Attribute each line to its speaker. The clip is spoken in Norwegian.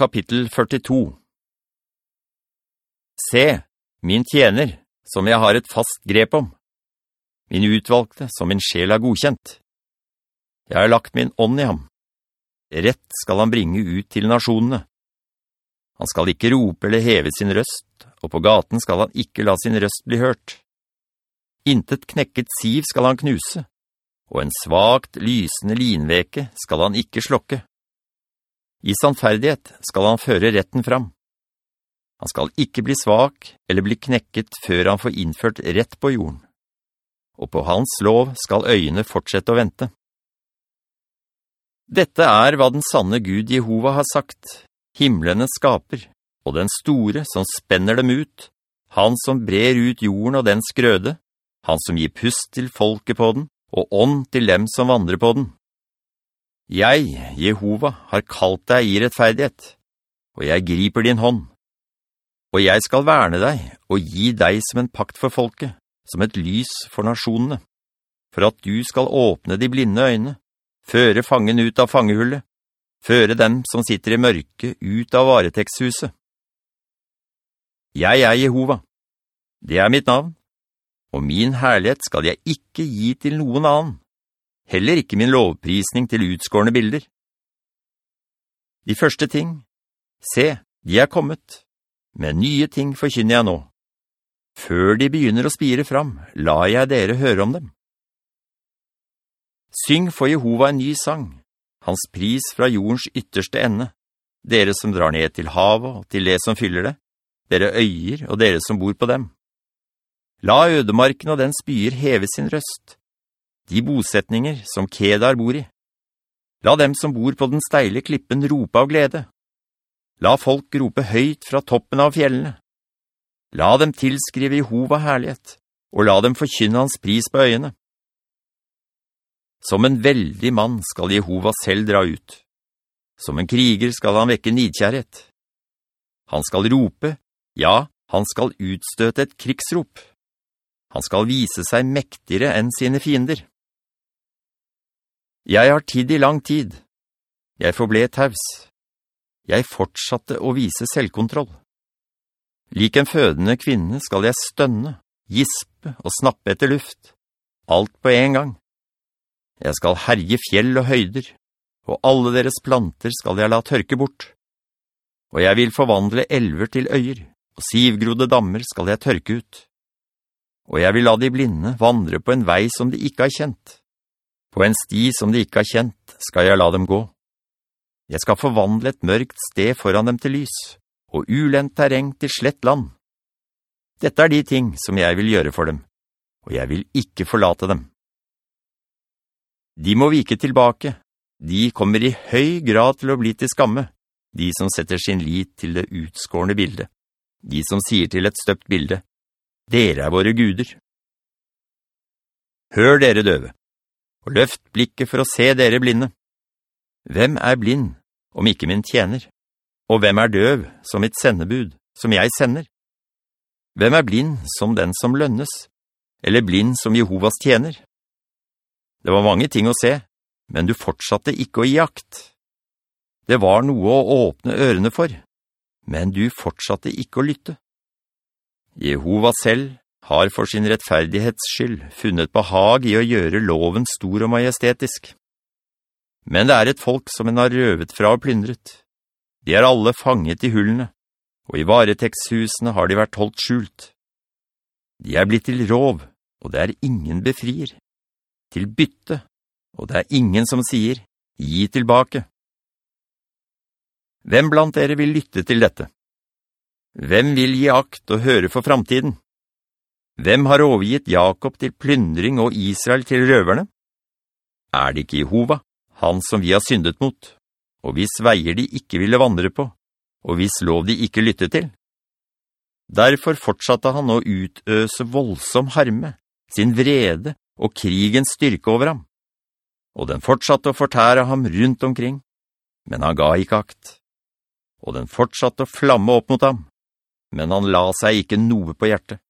Speaker 1: Kapittel 42 Se, min tjener, som jeg har et fast grep om. Min utvalgte, som min sjel har godkjent. Jeg har lagt min ånd i ham. Rett skal han bringe ut til nasjonene. Han skal ikke rope eller heve sin røst, og på gaten skal han ikke la sin røst bli hørt. Intet knekket siv skal han knuse, og en svagt lysende linveke skal han ikke slokke. I sannferdighet skal han føre retten fram. Han skal ikke bli svak eller bli knekket før han får innført rett på jorden. Og på hans lov skal øyene fortsette å vente. Dette er hva den sanne Gud Jehova har sagt, himmelene skaper, og den store som spenner dem ut, han som brer ut jorden og dens grøde, han som gir pust til folket på den, og ånd til dem som vandrer på den. Jeg, Jehova, har kalt deg i rettferdighet, og jeg griper din hånd. Og jeg skal verne deg og gi deg som en pakt for folket, som et lys for nasjonene, for at du skal åpne de blinde øyne, føre fangen ut av fangehullet, føre dem som sitter i mørke ut av varetektshuset. Jeg er Jehova. Det er mitt navn. Og min herlighet skal jeg ikke gi til noen annen. Heller ikke min lovprisning til utskårende bilder. De første ting, se, de er kommet. Men nye ting forkynner jeg nå. Før de begynner å spire fram, la jeg dere høre om dem. Syng for Jehova en ny sang, hans pris fra jordens ytterste ende, dere som drar ned til havet og til det som fyller det, dere øyer og dere som bor på dem. La ødemarken og den spyr heve sin røst, de bosetninger som Kedar bor i. La dem som bor på den steile klippen rope av glede. La folk rope høyt fra toppen av fjellene. La dem tilskrive Jehova herlighet, og la dem forkynne hans pris på øyene. Som en veldig mann skal Jehova selv dra ut. Som en kriger skal han vekke nidkjærhet. Han skal rope, ja, han skal utstøte et krigsrop. Han skal vise seg mektigere enn sine fiender. Jeg har tid i lang tid. Jeg forble taus. Jeg fortsatte å vise selvkontroll. Lik en fødende kvinne skal jeg stønne, gispe og snappe etter luft. Alt på en gang. Jeg skal herje fjell og høyder, og alle deres planter skal jeg la tørke bort. Og jeg vil forvandle elver til øyer, og sivgrodde dammer skal jeg tørke ut. Og jeg vil la de blinde vandre på en vei som de ikke har kjent. På en sti som de ikke har kjent skal jeg la dem gå. Jeg skal forvandle et mørkt sted foran dem til lys, og ulent terreng til slett land. Dette er de ting som jeg vil gjøre for dem, og jeg vil ikke forlate dem. De må vike tilbake. De kommer i høy grad til å bli til skamme, de som setter sin lit til det utskårende bildet. De som sier til et støpt bilde, «Dere er våre guder». Hør dere døve, og løft blikket for å se dere blinde. Hvem er blind om ikke min tjener? Og hvem er døv som mitt sendebud, som jeg sender? Hvem er blind som den som lønnes, eller blind som Jehovas tjener? Det var mange ting å se, men du fortsatte ikke å gi akt. Det var noe å åpne ørene for, men du fortsatte ikke å lytte. Jehova selv har for sin rettferdighets skyld funnet behag i å gjøre loven stor og majestetisk. Men det er et folk som en har røvet fra og plyndret. De er alle fanget i hullene, og i varetektshusene har de vært holdt skjult. De er blitt til rov, og det er ingen befrier. Til bytte, og det er ingen som sier, gi tilbake. Hvem blant dere vil lytte til dette? Hvem vil gi akt og høre for fremtiden? Hvem har overgitt Jakob til plyndring og Israel til røverne? Er det ikke Jehova? han som vi har syndet mot, og hvis veier de ikke ville vandre på, og hvis lov de ikke lytte til. Derfor fortsatte han å utøse voldsom harme, sin vrede og krigens styrke over ham. Og den fortsatte å fortære ham rundt omkring, men han ga ikke akt. Og den fortsatte å flamme opp mot ham, men han la seg ikke noe på hjertet.